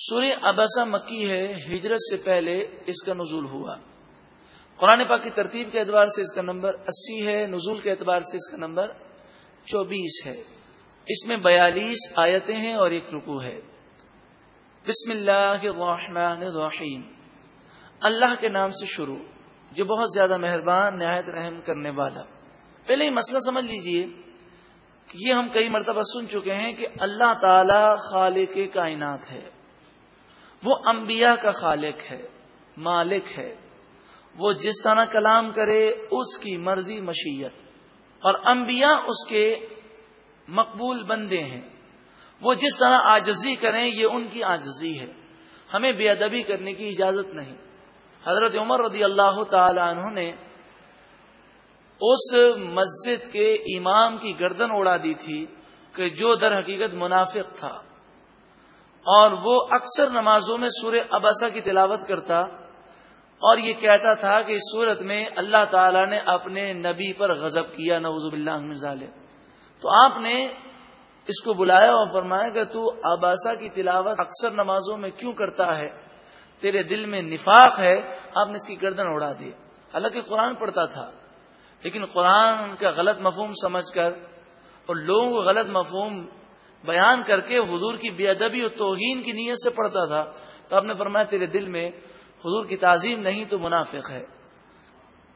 سورہ ابسا مکی ہے، ہجرت سے پہلے اس کا نزول ہوا۔ قرآن پاک کی ترتیب کے اعتبار سے اس کا نمبر اسی ہے، نزول کے اعتبار سے اس کا نمبر چوبیس ہے۔ اس میں بیالیس آیتیں ہیں اور ایک رکو ہے۔ بسم اللہ الرحمن الرحیم۔ اللہ کے نام سے شروع جو بہت زیادہ مہربان، نہایت رحم کرنے والا۔ پہلے یہ مسئلہ سمجھ لیجیے کہ یہ ہم کئی مرتبہ سن چکے ہیں کہ اللہ تعالی خالق کائنات ہے۔ وہ انبیاء کا خالق ہے، مالک ہے۔ وہ جس طرح کلام کرے، اس کی مرضی مشیت۔ اور انبیاء اس کے مقبول بندے ہیں۔ وہ جس طرح آجزی کریں، یہ ان کی آجزی ہے۔ ہمیں بے ادبی کرنے کی اجازت نہیں۔ حضرت عمر رضی اللہ تعالی عنہ نے اس مسجد کے امام کی گردن اڑا دی تھی کہ جو در حقیقت منافق تھا۔ اور وہ اکثر نمازوں میں سورہ ابسا کی تلاوت کرتا اور یہ کہتا تھا کہ اس صورت میں اللہ تعالی نے اپنے نبی پر غضب کیا نوز اللہ ظالم تو آپ نے اس کو بلایا اور فرمایا کہ تو اباسا کی تلاوت اکثر نمازوں میں کیوں کرتا ہے؟ تیرے دل میں نفاق ہے، آپ نے اس کی گردن اڑا دی۔ حالانکہ قرآن پڑھتا تھا، لیکن قرآن کا غلط مفہوم سمجھ کر اور لوگوں کو غلط مفہوم بیان کر کے حضور کی بے ادبی اور توہین کی نیت سے پڑھتا تھا، تو آپ نے فرمایا تیرے دل میں حضور کی تعظیم نہیں تو منافق ہے۔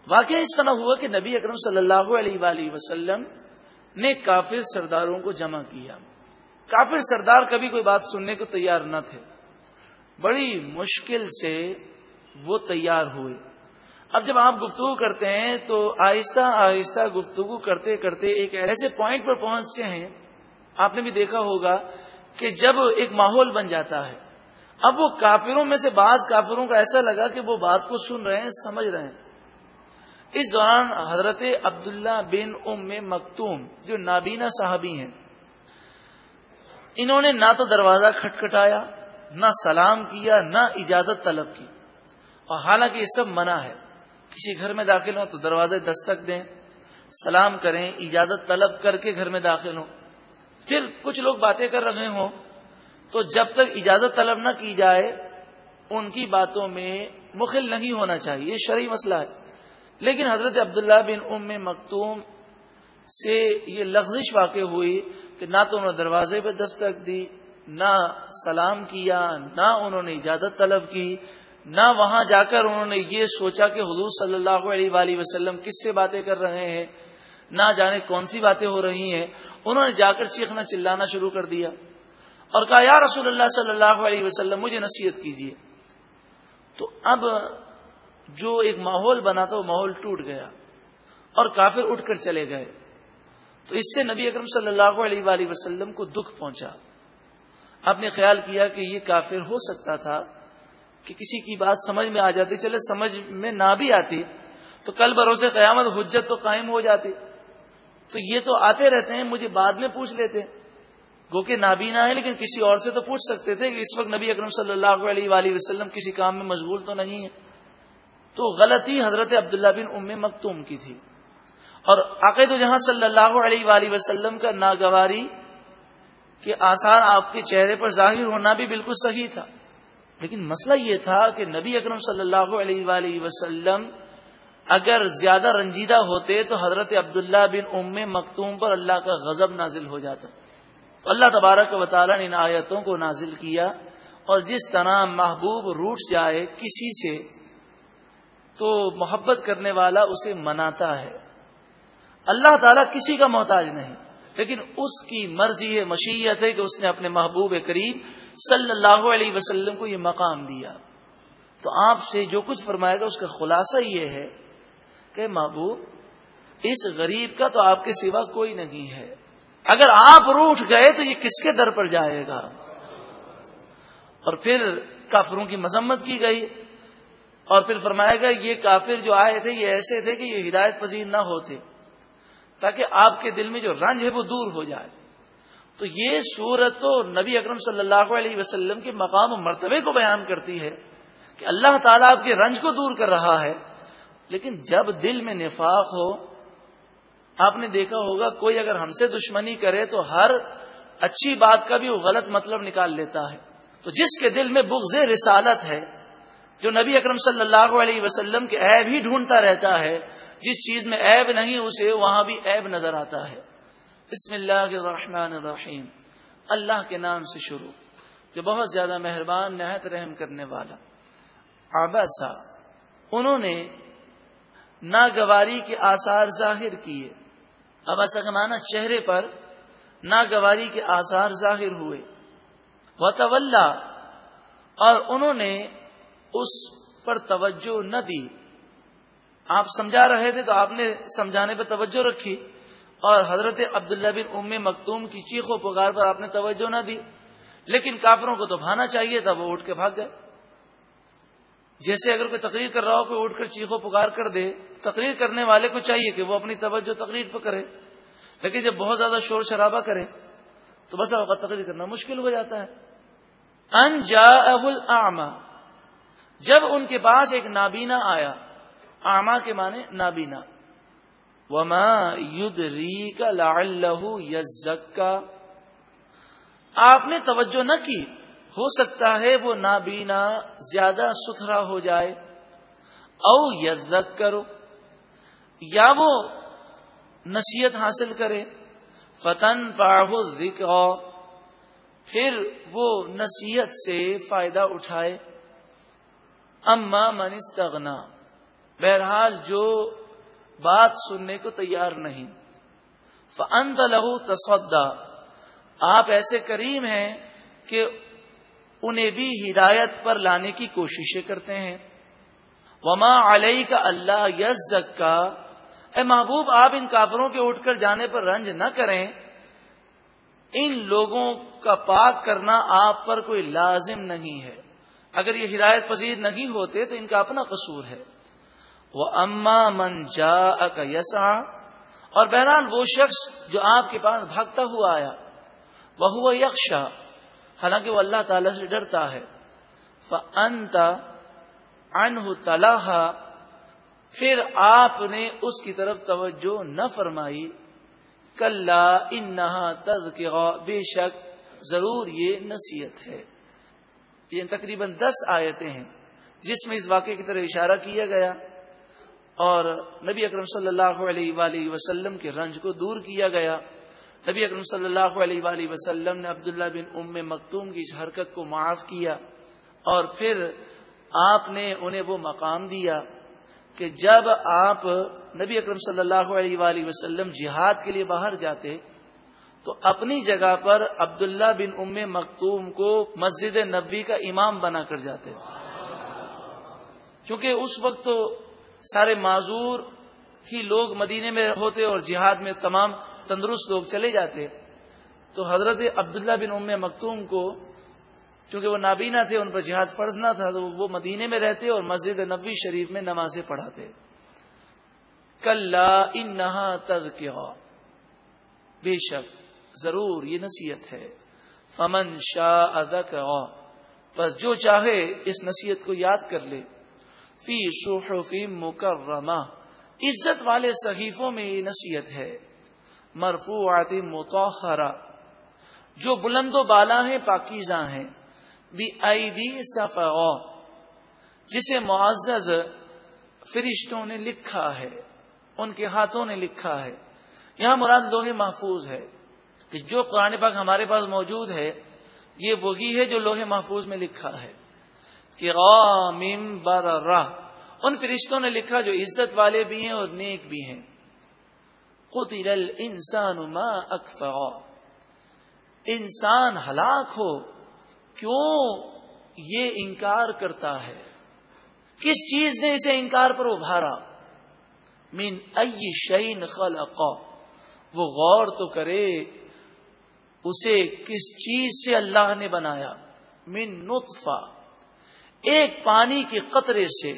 واقعہ اس طرح ہوا کہ نبی اکرم صلی اللہ علیہ وآلہ وسلم نے کافر سرداروں کو جمع کیا۔ کافر سردار کبھی کوئی بات سننے کو تیار نہ تھے۔ بڑی مشکل سے وہ تیار ہوئے۔ اب جب آپ گفتگو کرتے ہیں تو آہستہ آہستہ گفتگو کرتے کرتے ایک ایسے پوائنٹ پر پہنچتے ہیں آپ نے بھی دیکھا ہوگا کہ جب ایک ماحول بن جاتا ہے، اب وہ کافروں میں سے بعض کافروں کا ایسا لگا کہ وہ بات کو سن رہے ہیں، سمجھ رہے ہیں۔ اس دوران حضرت عبداللہ بن ام مکتوم جو نابینا صاحبی ہیں، انہوں نے نہ تو دروازہ کھٹکھٹایا، نہ سلام کیا، نہ اجازت طلب کی۔ اور حالانکہ یہ سب منع ہے۔ کسی گھر میں داخل ہوں تو دروازے دستک دیں، سلام کریں، اجازت طلب کر کے گھر میں داخل ہوں۔ پھر کچھ لوگ باتیں کر رہے ہوں، تو جب تک اجازت طلب نہ کی جائے، ان کی باتوں میں مخل نہیں ہونا چاہیے، یہ شرعی مسئلہ ہے۔ لیکن حضرت عبداللہ بن ام مختوم سے یہ لغزش واقع ہوئی کہ نہ تو انہوں نے دروازے پہ دستک دی، نہ سلام کیا، نہ انہوں نے اجازت طلب کی، نہ وہاں جا کر انہوں نے یہ سوچا کہ حضور صلی اللہ علیہ وآلہ وسلم کس سے باتیں کر رہے ہیں۔ نہ جانے کون سی باتیں ہو رہی ہیں۔ انہوں نے جا کر چیخنا چلانا شروع کر دیا اور کہا، یا رسول اللہ صلی اللہ علیہ وسلم، مجھے نصیحت کیجیے تو اب جو ایک ماحول بنا تھا، وہ ماحول ٹوٹ گیا اور کافر اٹھ کر چلے گئے۔ تو اس سے نبی اکرم صلی اللہ علیہ وآلہ وسلم کو دکھ پہنچا۔ آپ نے خیال کیا کہ یہ کافر ہو سکتا تھا کہ کسی کی بات سمجھ میں آ جاتی، چلے، سمجھ میں نہ بھی آتی تو کل بھروسے قیامت حجت تو قائم ہو جاتی۔ تو یہ تو آتے رہتے ہیں، مجھے بعد میں پوچھ لیتے گو کہ نابینا ہے، لیکن کسی اور سے تو پوچھ سکتے تھے کہ اس وقت نبی اکرم صلی اللہ علیہ وآلہ وسلم کسی کام میں مشغول تو نہیں ہے تو غلطی حضرت عبداللہ بن ام مکتوم کی تھی۔ اور عقید جہاں صلی اللہ علیہ وآلہ وسلم کا ناگواری کے آثار آپ کے چہرے پر ظاہر ہونا بھی بالکل صحیح تھا۔ لیکن مسئلہ یہ تھا کہ نبی اکرم صلی اللہ علیہ وآلہ وسلم اگر زیادہ رنجیدہ ہوتے تو حضرت عبداللہ بن ام مکتوم پر اللہ کا غضب نازل ہو جاتا۔ تو اللہ تبارک و تعالیٰ نے ان آیتوں کو نازل کیا اور جس طرح محبوب روٹ جائے کسی سے، تو محبت کرنے والا اسے مناتا ہے۔ اللہ تعالیٰ کسی کا محتاج نہیں، لیکن اس کی مرضی ہے، مشیت ہے کہ اس نے اپنے محبوب قریب صلی اللہ علیہ وسلم کو یہ مقام دیا۔ تو آپ سے جو کچھ فرمائے گا، اس کا خلاصہ یہ ہے کہ محبوب، اس غریب کا تو آپ کے سوا کوئی نہیں ہے۔ اگر آپ روٹ گئے تو یہ کس کے در پر جائے گا؟ اور پھر کافروں کی مذمت کی گئی۔ اور پھر فرمایا گا یہ کافر جو آئے تھے، یہ ایسے تھے کہ یہ ہدایت پذیر نہ ہوتے، تاکہ آپ کے دل میں جو رنج ہے وہ دور ہو جائے۔ تو یہ صورت تو نبی اکرم صلی اللہ علیہ وسلم کے مقام و مرتبے کو بیان کرتی ہے کہ اللہ تعالیٰ آپ کے رنج کو دور کر رہا ہے۔ لیکن جب دل میں نفاق ہو، آپ نے دیکھا ہوگا کوئی اگر ہم سے دشمنی کرے تو ہر اچھی بات کا بھی وہ غلط مطلب نکال لیتا ہے۔ تو جس کے دل میں بغض رسالت ہے، جو نبی اکرم صلی اللہ علیہ وسلم کے عیب ہی ڈھونڈتا رہتا ہے، جس چیز میں عیب نہیں، اسے وہاں بھی عیب نظر آتا ہے۔ بسم اللہ الرحمن الرحیم۔ اللہ کے نام سے شروع، جو بہت زیادہ مہربان، نہایت رحم کرنے والا۔ آباسا انہوں نے ناگواری کے آثار ظاہر کیے۔ اباسا کا چہرے پر ناگواری کے آثار ظاہر ہوئے۔ وہ اور انہوں نے اس پر توجہ نہ دی۔ آپ سمجھا رہے تھے تو آپ نے سمجھانے پہ توجہ رکھی۔ اور حضرت عبداللہ بن ام مکتوم کی چیخ و پکار پر آپ نے توجہ نہ دی۔ لیکن کافروں کو تو بھانا چاہیے تھا، وہ اٹھ کے بھاگ گئے۔ جیسے اگر کوئی تقریر کر رہا ہو، کوئی اٹھ کر چیخو، پکار کر دے، تقریر کرنے والے کو چاہیے کہ وہ اپنی توجہ تقریر پہ کرے۔ لیکن جب بہت زیادہ شور شرابہ کرے، تو بس اوقات تقریر کرنا مشکل ہو جاتا ہے۔ ان جا ابل جب ان کے پاس ایک نابینا آیا آما کے معنی نابینا۔ وما ید ری کا لہو یزکا آپ نے توجہ نہ کی ہو سکتا ہے وہ نابینا زیادہ ستھرا ہو جائے، او یزک کرو یا وہ نصیحت حاصل کرے فتن پاہو ذکر پھر وہ نصیحت سے فائدہ اٹھائے۔ اما منستغنا بہرحال جو بات سننے کو تیار نہیں۔ فن لہو تصدا آپ ایسے کریم ہیں کہ انہیں بھی ہدایت پر لانے کی کوششیں کرتے ہیں۔ وما علیہ کا اللہ یز کا اے محبوب، آپ ان کافروں کے اٹھ کر جانے پر رنج نہ کریں۔ ان لوگوں کا پاک کرنا آپ پر کوئی لازم نہیں ہے۔ اگر یہ ہدایت پذیر نہیں ہوتے تو ان کا اپنا قصور ہے۔ وہ اما من جا کا یسا اور بہرحال وہ شخص جو آپ کے پاس بھاگتا ہوا آیا وہ یکشا حالانکہ وہ اللہ تعالی سے ڈرتا ہے۔ فنت ان تلاح پھر آپ نے اس کی طرف توجہ نہ فرمائی۔ کل انہا تز بے شک ضرور یہ نصیحت ہے۔ یہ تقریباً دس آیتیں ہیں جس میں اس واقعے کی طرح اشارہ کیا گیا اور نبی اکرم صلی اللہ علیہ وآلہ وسلم کے رنج کو دور کیا گیا۔ نبی اکرم صلی اللہ علیہ وآلہ وسلم نے عبداللہ بن ام مکتوم کی اس حرکت کو معاف کیا اور پھر آپ نے انہیں وہ مقام دیا کہ جب آپ نبی اکرم صلی اللہ علیہ وآلہ وسلم جہاد کے لیے باہر جاتے تو اپنی جگہ پر عبداللہ بن ام مکتوم کو مسجد نبی کا امام بنا کر جاتے کیونکہ اس وقت تو سارے معذور ہی لوگ مدینے میں ہوتے اور جہاد میں تمام تندرست لوگ چلے جاتے تو حضرت عبداللہ بن ام مکتوم کو چونکہ وہ نابینا تھے، ان پر جہاد فرض نہ تھا، تو وہ مدینے میں رہتے اور مسجد نبوی شریف میں نمازیں پڑھاتے۔ کل ان نہا تد بے شک، ضرور یہ نصیحت ہے۔ فمن شاہ ادک بس جو چاہے اس نصیحت کو یاد کر لے۔ فی صحفی مکرمہ۔ عزت والے صحیفوں میں یہ نصیحت ہے۔ مرفوعات متحرہ جو بلند و بالا ہیں، پاکیزہ ہیں۔ بی آئی جسے معزز فرشتوں نے لکھا ہے، ان کے ہاتھوں نے لکھا ہے۔ یہاں مراد لوہے محفوظ ہے کہ جو قرآن پاک ہمارے پاس موجود ہے، یہ وہی ہے جو لوہے محفوظ میں لکھا ہے۔ کہ ان فرشتوں نے لکھا جو عزت والے بھی ہیں اور نیک بھی ہیں۔ قتل الانسان ما اکفا انسان ہلاک ہو، کیوں یہ انکار کرتا ہے؟ کس چیز نے اسے انکار پر ابھارا؟ من ای شعین خلق۔ وہ غور تو کرے، اسے کس چیز سے اللہ نے بنایا؟ من نطفہ۔ ایک پانی کے قطرے سے۔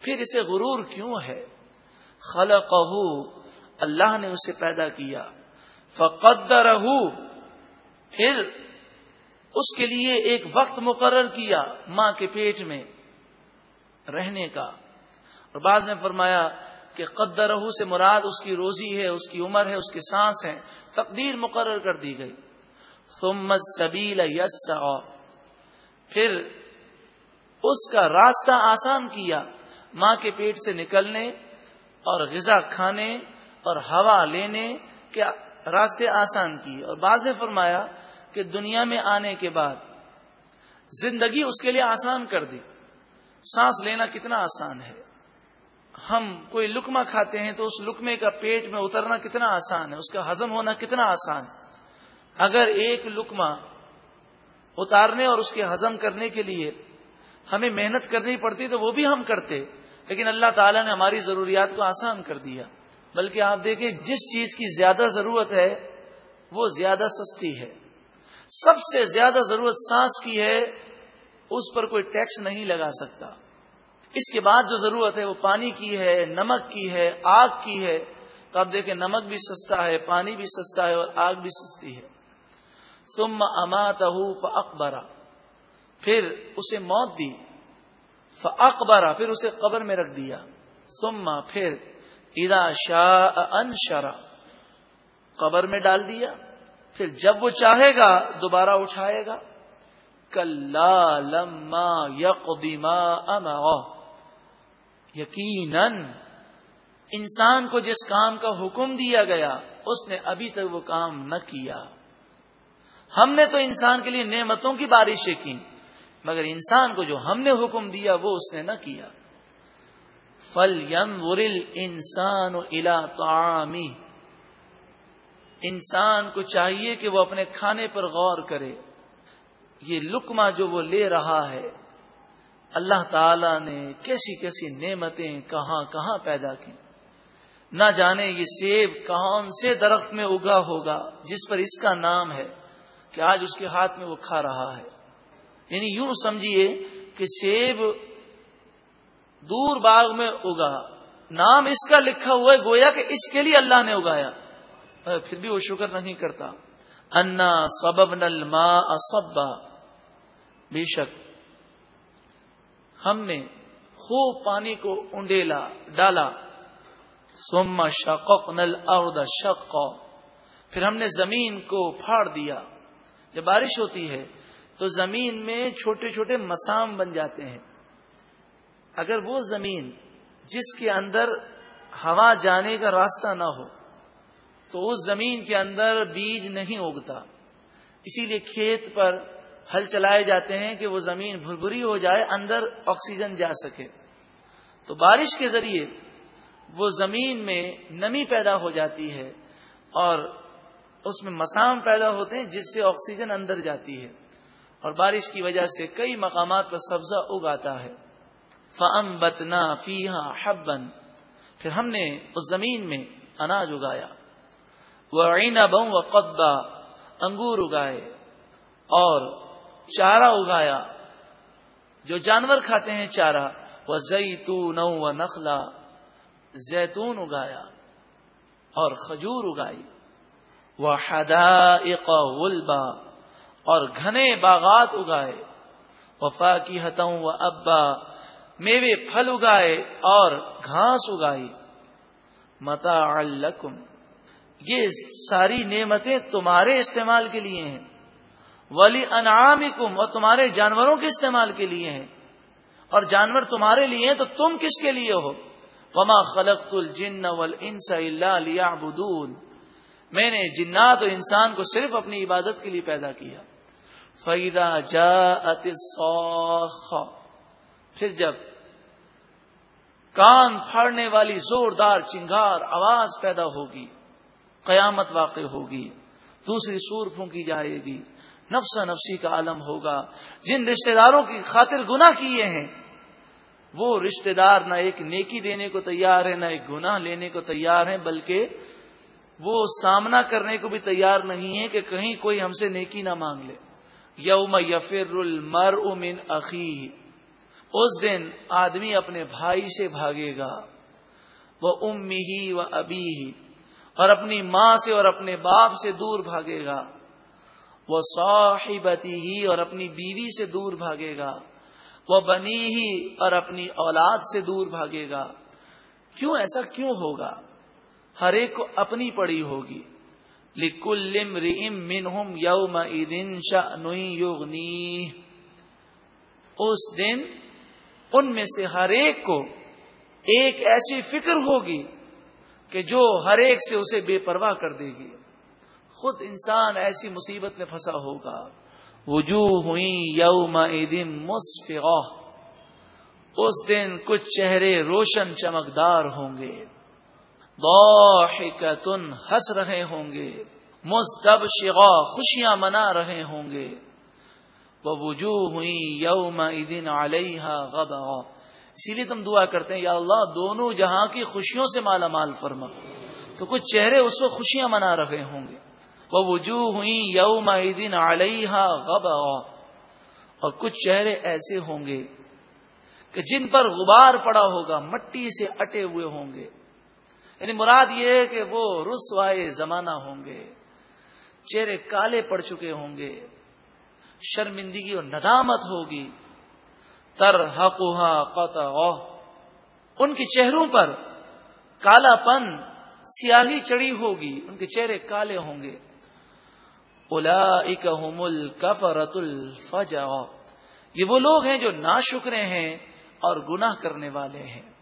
پھر اسے غرور کیوں ہے؟ خلقہ اللہ نے اسے پیدا کیا۔ فقدر پھر اس کے لیے ایک وقت مقرر کیا ماں کے پیٹ میں رہنے کا۔ اور بعض نے فرمایا کہ قدر سے مراد اس کی روزی ہے، اس کی عمر ہے، اس کی سانس ہے تقدیر مقرر کر دی گئی۔ سبیل یس پھر اس کا راستہ آسان کیا، ماں کے پیٹ سے نکلنے اور غذا کھانے اور ہوا لینے کے راستے آسان کیے۔ اور بعض نے فرمایا کہ دنیا میں آنے کے بعد زندگی اس کے لیے آسان کر دی۔ سانس لینا کتنا آسان ہے۔ ہم کوئی لکما کھاتے ہیں تو اس لکمے کا پیٹ میں اترنا کتنا آسان ہے، اس کا ہزم ہونا کتنا آسان اگر ایک لکما اتارنے اور اس کے ہزم کرنے کے لیے ہمیں محنت کرنی پڑتی تو وہ بھی ہم کرتے، لیکن اللہ تعالیٰ نے ہماری ضروریات کو آسان کر دیا۔ بلکہ آپ دیکھیں جس چیز کی زیادہ ضرورت ہے وہ زیادہ سستی ہے۔ سب سے زیادہ ضرورت سانس کی ہے، اس پر کوئی ٹیکس نہیں لگا سکتا۔ اس کے بعد جو ضرورت ہے وہ پانی کی ہے، نمک کی ہے، آگ کی ہے۔ تو آپ دیکھیں نمک بھی سستا ہے، پانی بھی سستا ہے اور آگ بھی سستی ہے۔ سم اما تہ اکبرا پھر اسے موت دی۔ ف اکبرا پھر اسے قبر میں رکھ دیا۔ سما پھر ادا شاہ انشرا قبر میں ڈال دیا، پھر جب وہ چاہے گا، دوبارہ اٹھائے گا کل لما یقیما یقیناً انسان کو جس کام کا حکم دیا گیا، اس نے ابھی تک وہ کام نہ کیا۔ ہم نے تو انسان کے لیے نعمتوں کی بارشیں کی، مگر انسان کو جو ہم نے حکم دیا، وہ اس نے نہ کیا۔ فل یم ورل انسان الا تعامی انسان کو چاہیے کہ وہ اپنے کھانے پر غور کرے۔ یہ لکما جو وہ لے رہا ہے، اللہ تعالی نے کیسی کیسی نعمتیں کہاں کہاں پیدا کی نہ جانے یہ سیب کون سے درخت میں اگا ہوگا، جس پر اس کا نام ہے کہ آج اس کے ہاتھ میں وہ کھا رہا ہے۔ یعنی یوں سمجھیے کہ سیب دور باغ میں اگا نام اس کا لکھا ہوا ہے، گویا کہ اس کے لیے اللہ نے اگایا۔ پھر بھی وہ شکر نہیں کرتا۔ انا سبب نل ماں بے شک، ہم نے خوب پانی کو انڈیلا، ڈالا۔ سوما شق نل ارد شق پھر ہم نے زمین کو پھاڑ دیا۔ جب بارش ہوتی ہے تو زمین میں چھوٹے چھوٹے مسام بن جاتے ہیں۔ اگر وہ زمین جس کے اندر ہوا جانے کا راستہ نہ ہو، تو اس زمین کے اندر بیج نہیں اگتا۔ اسی لیے کھیت پر ہل چلائے جاتے ہیں کہ وہ زمین بھربری ہو جائے، اندر آکسیجن جا سکے۔ تو بارش کے ذریعے وہ زمین میں نمی پیدا ہو جاتی ہے اور اس میں مسام پیدا ہوتے ہیں، جس سے آکسیجن اندر جاتی ہے۔ اور بارش کی وجہ سے کئی مقامات پر سبزہ اگاتا ہے۔ فم بتنا فیحا حبن پھر ہم نے اس زمین میں اناج اگایا۔ وہ عینا بہوں و قدبہ انگور اگائے اور چارہ اگایا۔ جو جانور کھاتے ہیں چارہ وہ زیتون و نخلا زیتون اگایا اور کھجور اگائی۔ وہ حدا غلبا اور گھنے باغات اگائے۔ وفا کی ہتوں و ابا میوے پھل اگائے اور گھاس اگائی۔ متا الکم یہ ساری نعمتیں تمہارے استعمال کے لیے ہیں۔ ولی انعام اور تمہارے جانوروں کے استعمال کے لیے ہیں۔ اور جانور تمہارے لیے ہیں تو تم کس کے لیے ہو؟ وما خلق الجن ول انس اللہ میں نے جنات و انسان کو صرف اپنی عبادت کے لیے پیدا کیا۔ فیدا جا پھر جب کان پھاڑنے والی زوردار چنگار آواز پیدا ہوگی، قیامت واقع ہوگی، دوسری سور پھونکی جائے گی، نفسا نفسی کا عالم ہوگا۔ جن رشتہ داروں کی خاطر گنا کیے ہیں، وہ رشتہ دار نہ ایک نیکی دینے کو تیار ہے نہ ایک گناہ لینے کو تیار ہے بلکہ وہ سامنا کرنے کو بھی تیار نہیں ہے کہ کہیں کوئی ہم سے نیکی نہ مانگ لے۔ یوم یفر المر من عقی اس دن آدمی اپنے بھائی سے بھاگے گا، وہ ام ہی و ابی ہی، اور اپنی ماں سے اور اپنے باپ سے دور بھاگے گا۔ وہ صاحبتی ہی اور اپنی بیوی سے دور بھاگے گا۔ وہ بنی ہی اور اپنی اولاد سے دور بھاگے گا۔ کیوں ایسا کیوں ہوگا؟ ہر ایک کو اپنی پڑی ہوگی۔ لکل ریم من یوم شاہ یوگنی اس دن ان میں سے ہر ایک کو ایک ایسی فکر ہوگی کہ جو ہر ایک سے اسے بے پرواہ کر دے گی۔ خود انسان ایسی مصیبت میں پھنسا ہوگا۔ وجوہ ہوئی یوم دن اس دن کچھ چہرے روشن چمکدار ہوں گے۔ ضاحکتن ہنس رہے ہوں گے۔ مستب خوشیاں منا رہے ہوں گے۔ وجوہ ہوئی یوم دن علیہ غبا اسی لیے تم دعا کرتے ہیں، یا اللہ، دونوں جہاں کی خوشیوں سے مالا مال فرما۔ تو کچھ چہرے اس وقت خوشیاں منا رہے ہوں گے۔ وہ وجوہ ہوئی یوم دن علیہ غبا اور کچھ چہرے ایسے ہوں گے کہ جن پر غبار پڑا ہوگا، مٹی سے اٹے ہوئے ہوں گے۔ یعنی مراد یہ ہے کہ وہ رسوائے زمانہ ہوں گے، چہرے کالے پڑ چکے ہوں گے۔ شرمندگی اور ندامت ہوگی۔ تر حقوہ قطع ان کے چہروں پر کالا پن سیاہی چڑی ہوگی، ان کے چہرے کالے ہوں گے۔ الا اکمل کفرت الفجا یہ وہ لوگ ہیں جو نا شکرے ہیں اور گناہ کرنے والے ہیں۔